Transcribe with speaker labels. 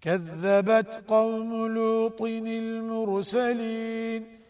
Speaker 1: كذبت قوم لوط المرسلين